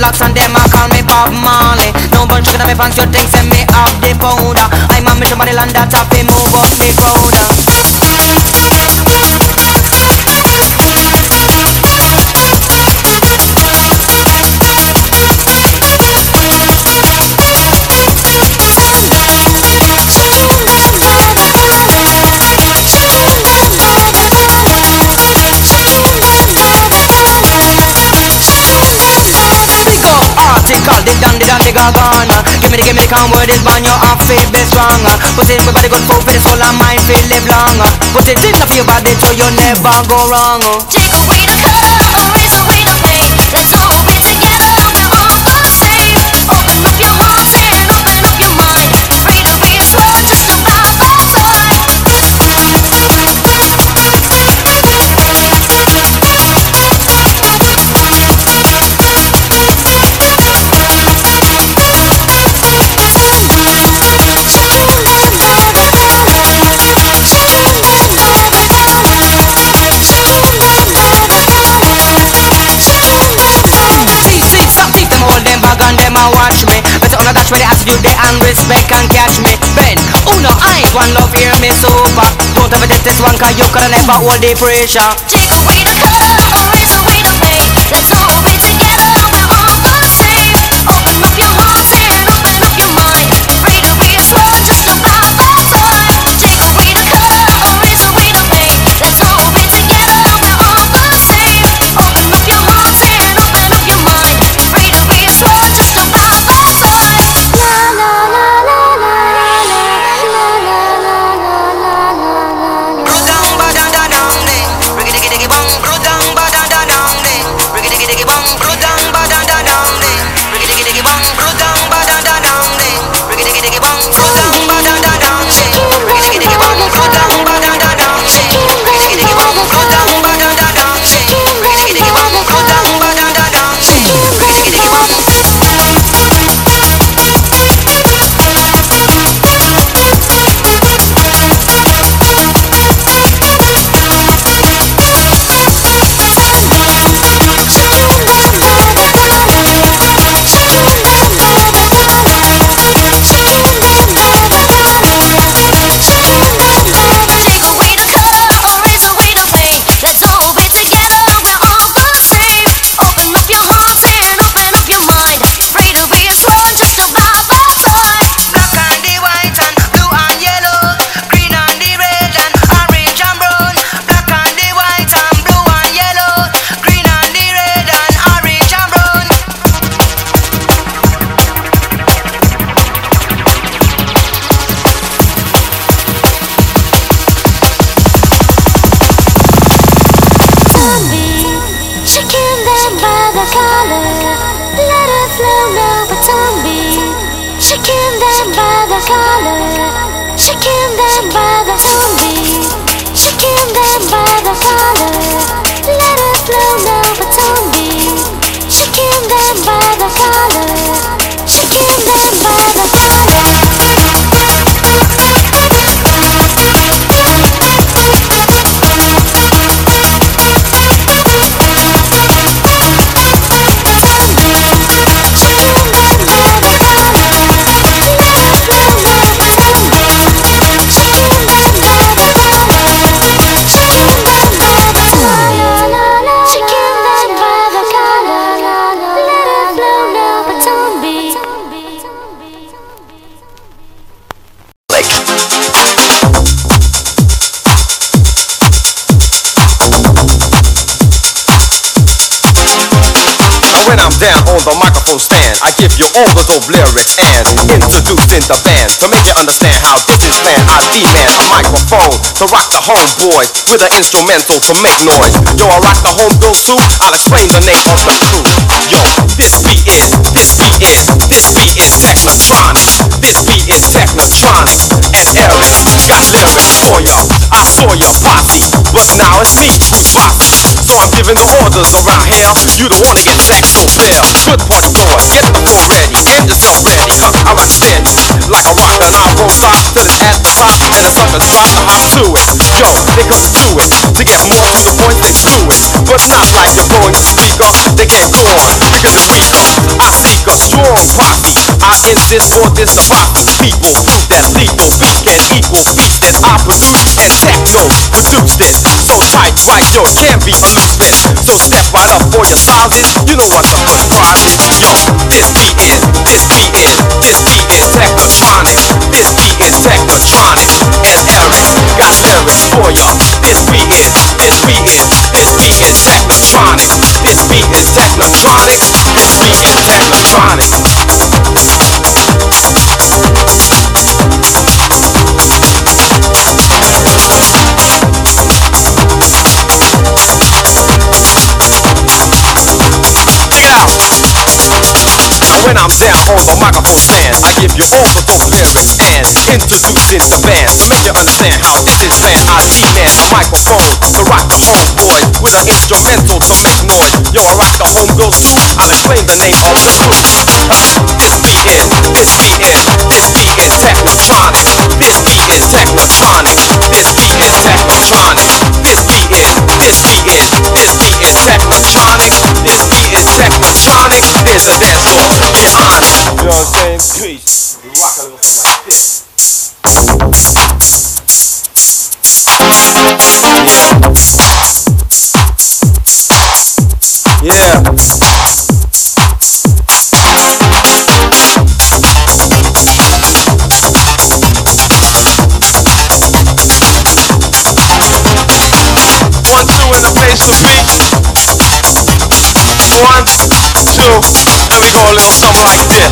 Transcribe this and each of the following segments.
box and them a call me Bob Marley. No bunch gonna me pants, you think send me up the powder. I'm a mission body land that up, move up the Call dandy dandy Give me the, give me the calm word is man, you off it be stronger. Put it for body good food for the soul and mind feel live longer. Put it in for your body so you never go wrong oh. Take away the color, this one cause you could never hold the pressure. Take away the erase away the pain Let's together, Let it flow now, but zombie, shaking them by the collar. Shaking them by the zombie, shaking them by the collar. Let it flow now, all the dope lyrics and introducing the band to make you understand how this is planned. I demand a microphone to rock the homeboys with an instrumental to make noise. Yo, I rock the home too. I'll explain the name of the crew. Yo, this beat is, this beat is, this beat is Technotronic. This beat is Technotronic. And Eric got lyrics for ya. I saw your posse, but now it's me who's I'm giving the orders around here. You don't wanna get sacked so clear. Good point, boys, get the floor ready, get yourself ready, cause I rock steady. like a rock and I won't stop till it's at the top and the suckers drop to hop to it. Yo, they come to do it to get more to the point they do it, but not like you're going to speak up. They get gone because it's weak. I seek a strong posse. I insist for this to profit people prove that lethal beats can equal beats that I produce and techno produce this. So tight, right? Yo, can't be a. So step right up for your sizes. You know what the surprise is. Yo, this beat is, this beat is, this beat is on the microphone stand, I give you all the dope lyrics and introducing the band to make you understand how this is planned. I the microphone to rock the homeboys with an instrumental to make noise. Yo, I rock the homegirls too. I'll explain the name of the crew. This beat is, this beat is, this beat is technotronic. This beat is technotronic. This beat is technotronic. This beat is, this beat is, this beat is technotronic. This beat technotronic. There's a dance floor. Get on. You know what I'm saying? Peace. We rock a little thing like this. Yeah. Place to be. One, two, and we go a little something like this.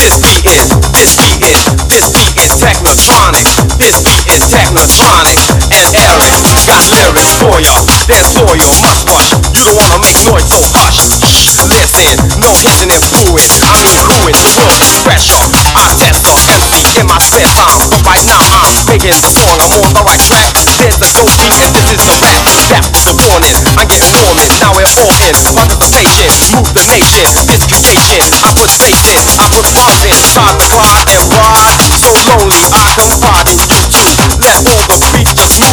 This beat is, this beat is, this beat is technotronic. This beat is technotronic. And Eric got lyrics for ya. Dance for you, must rush. You don't wanna make noise, so hush. Shh, listen, no hissing and booing. I mean crewing the world is pressure. I test the MC in my spare time. But right now I'm making the song. I'm on the right track. There's the dope beat and this is the rap. That was the warning. I get warming. Now we're all in participation. Move the nation. This creation. I put space in. I put rhymes in. Try to climb and ride. So lonely. I confide in you too. Let all the beats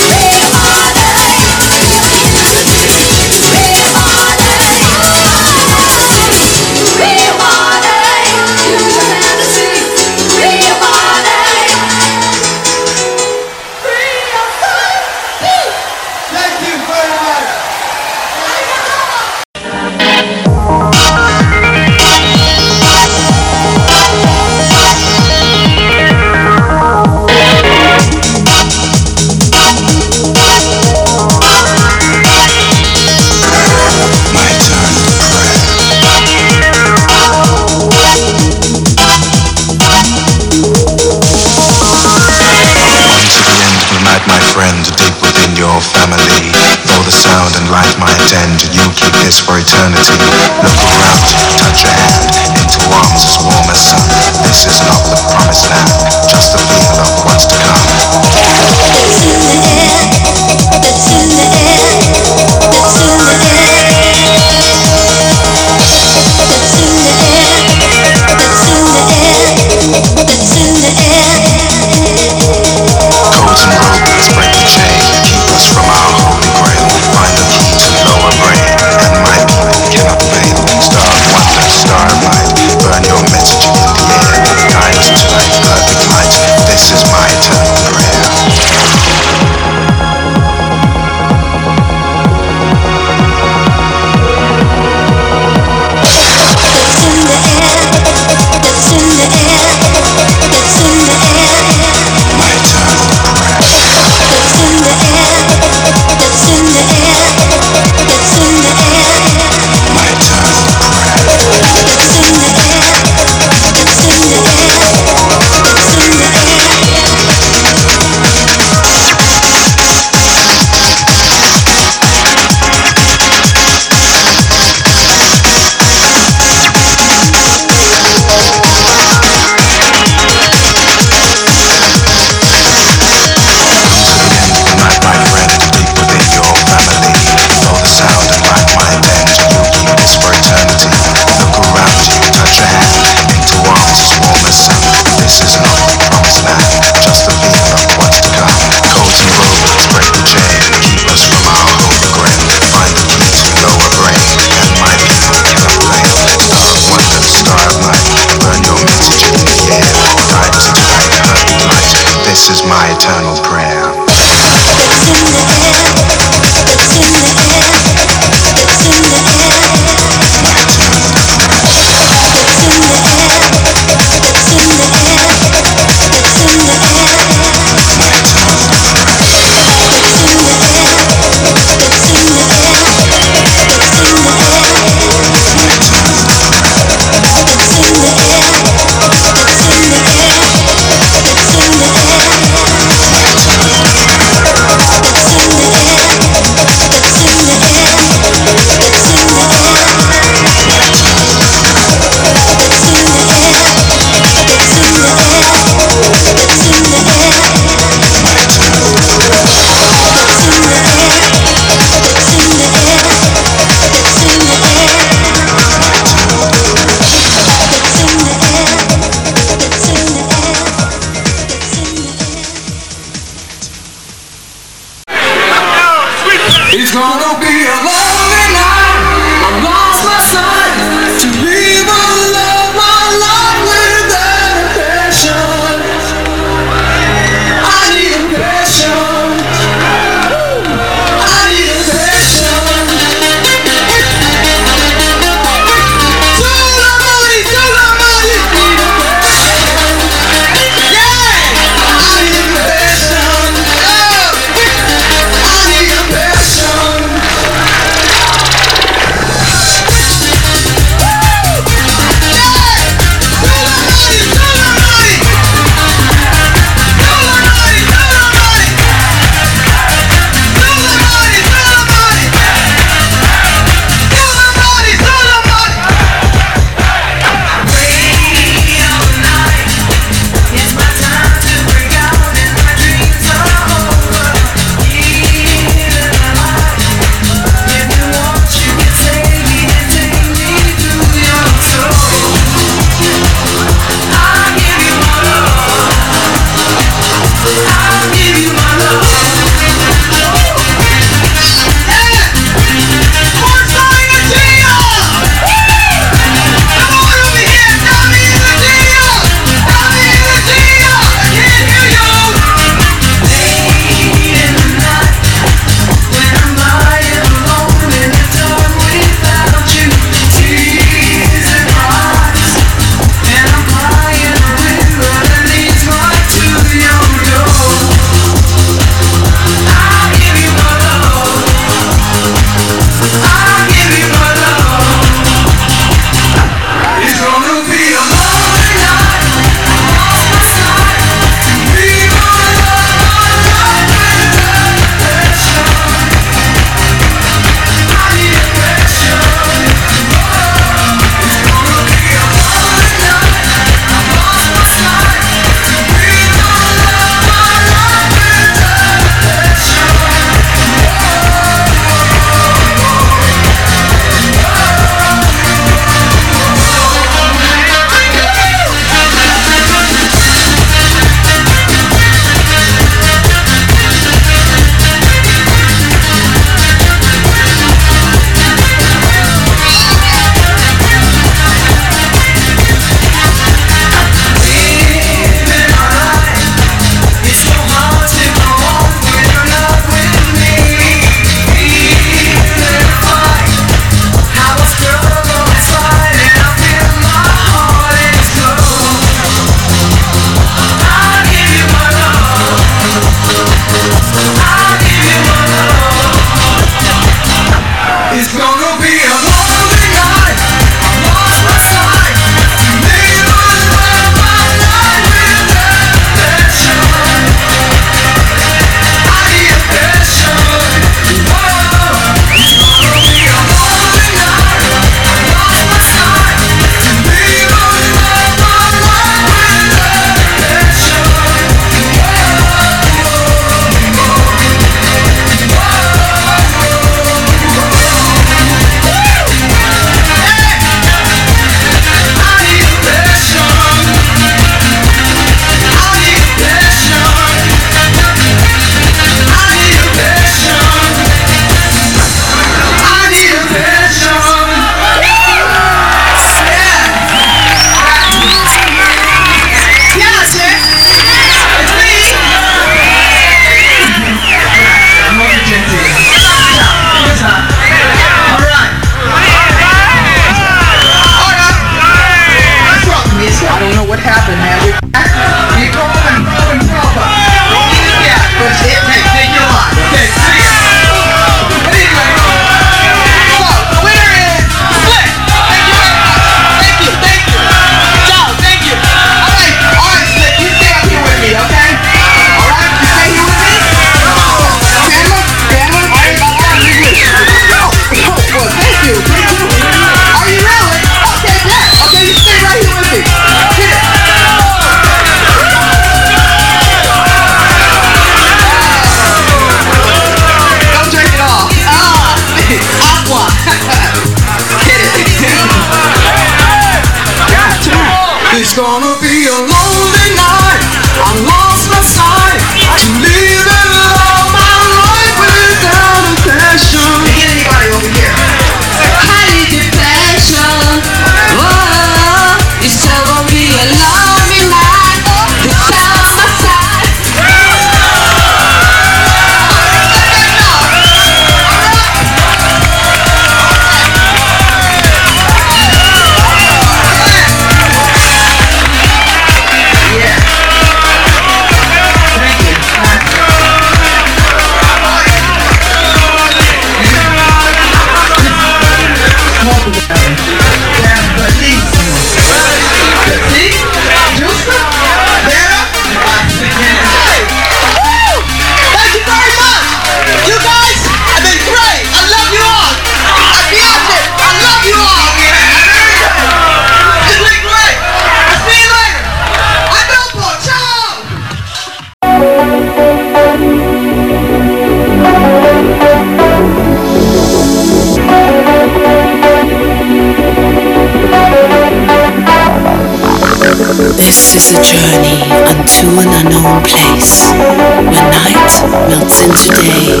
This is a journey unto an unknown place where night melts into day.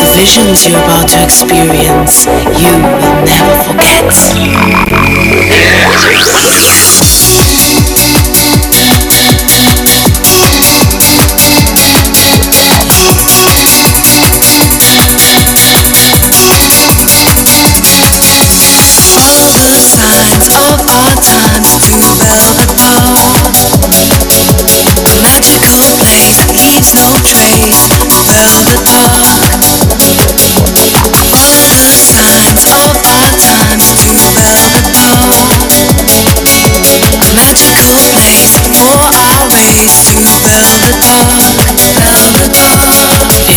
The visions you're about to experience, you will never forget.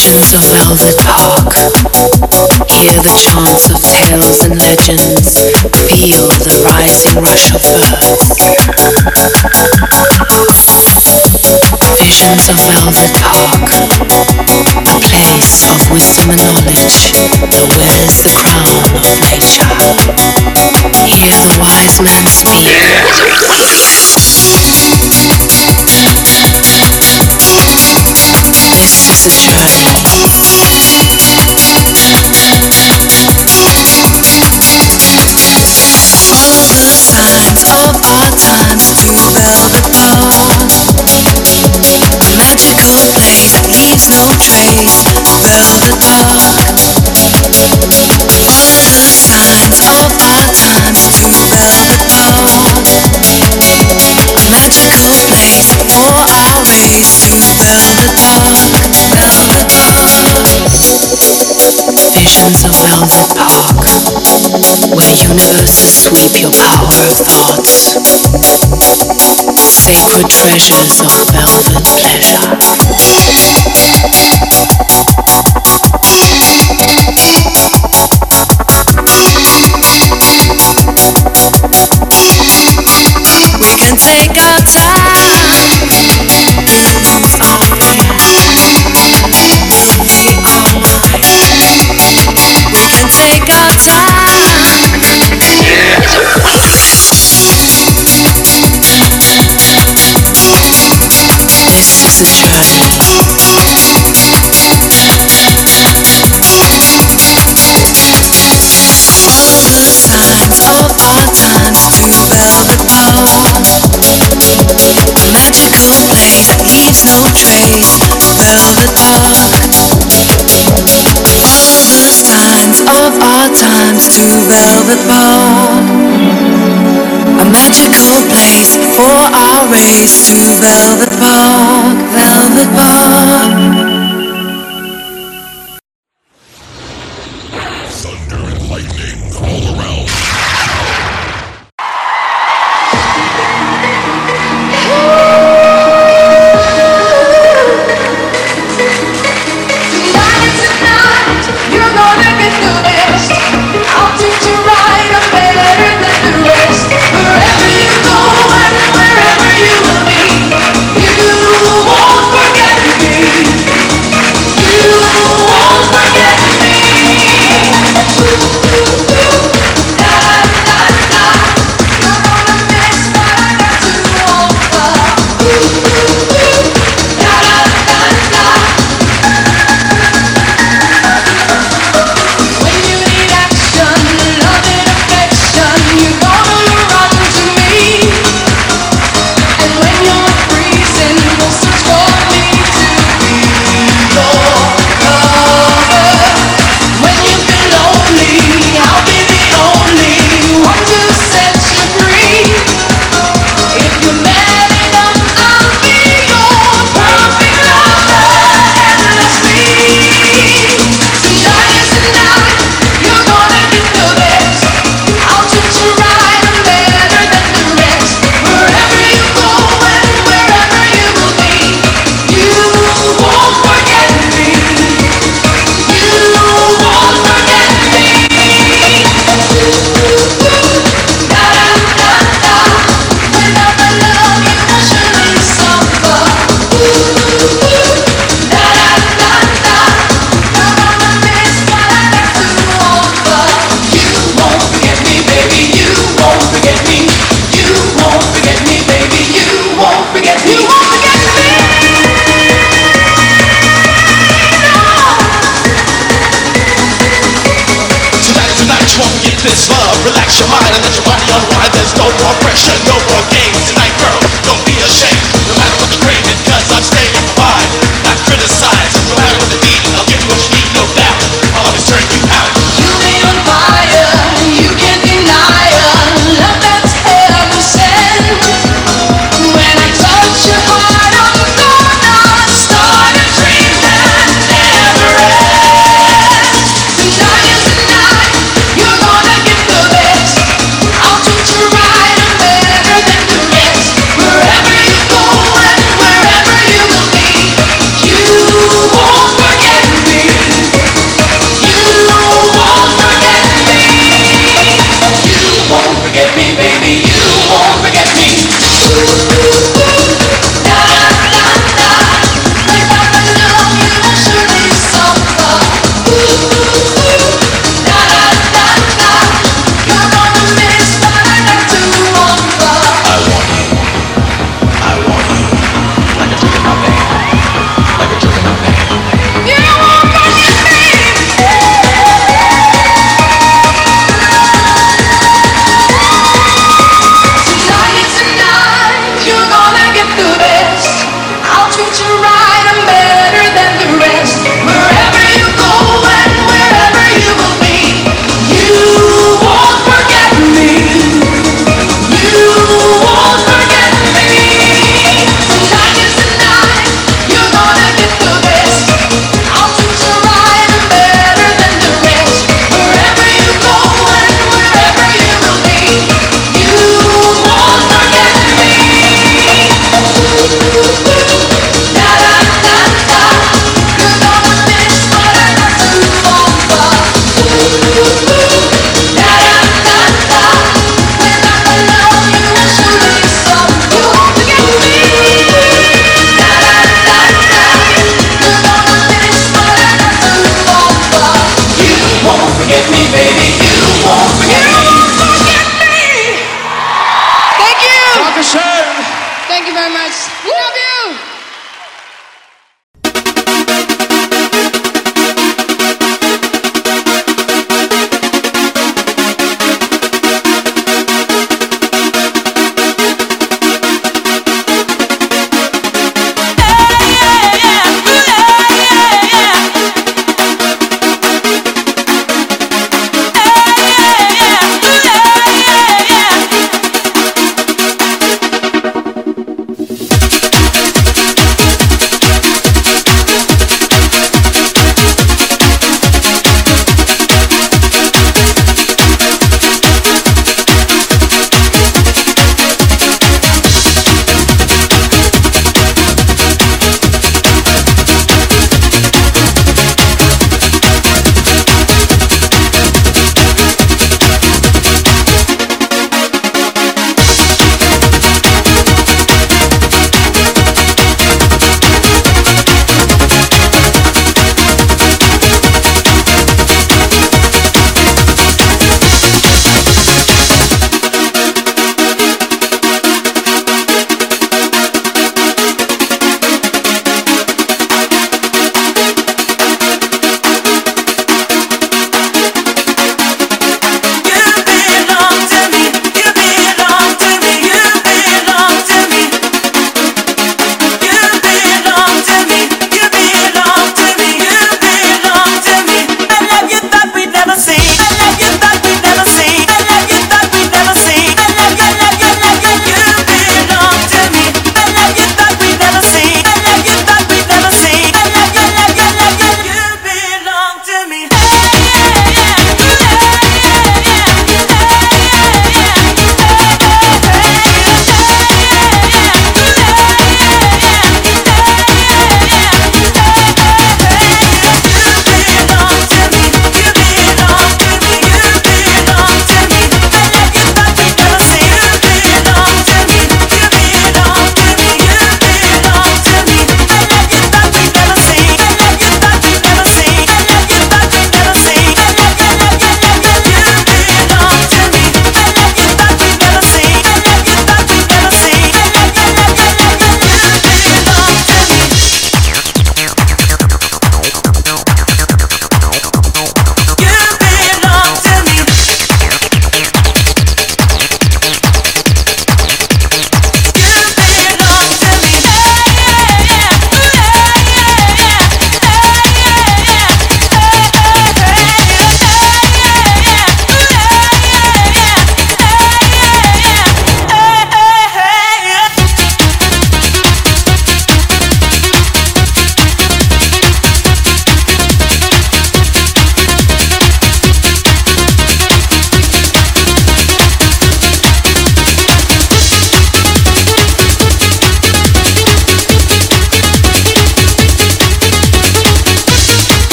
sense of Velvet Park. Hear the chants of tales and legends. Feel the rising rush of birds. Visions of velvet park. a Place of wisdom and knowledge that wears the crown of nature. Hear the wise man speak. This is a journey. Follow the signs of our times to felt the. Magical place that leaves no visions of the park, where universes sweep your power of thoughts. Sacred treasures of velvet pleasure. We can take To velvet ball. A magical place for our race. To velvet Park, velvet ball.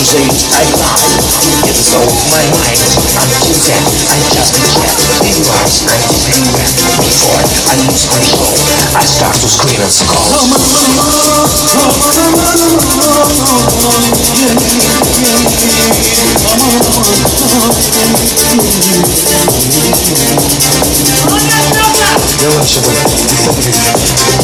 easy and fast. It's so my mind. I'm too choosing. I just can't be get inwards and beware before I lose control. I start to scream and scold. Come on, come on, come on, come on, come on, yeah, yeah, yeah. Come on, come on, come on, yeah, yeah, yeah. Yavaş yavaş. Dikkat edin.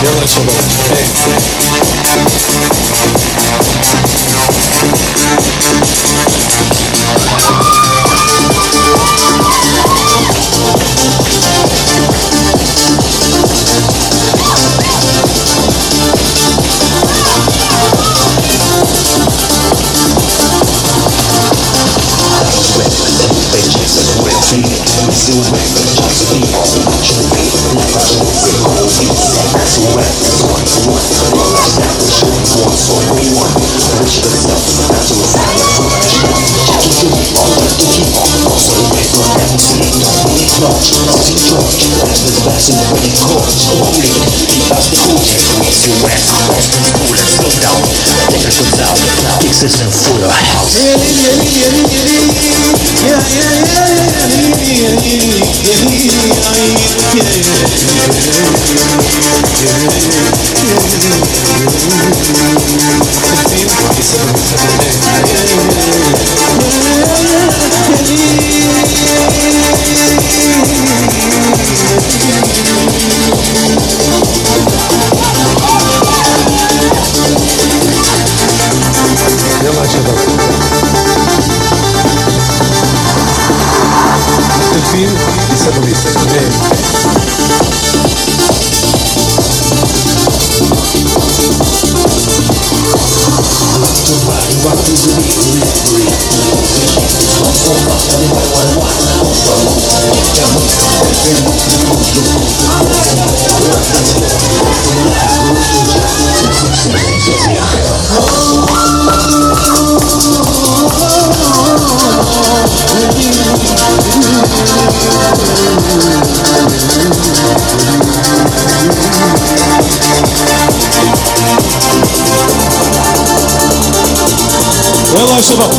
Делай, что хочешь. Эй. Alex. Zobaczył twoje kość, okulek I każdy uciekł, łysy łeb Każdy bólem dodał Tego co dał, ty chcesz ten furor Yeah. Valla işte bak.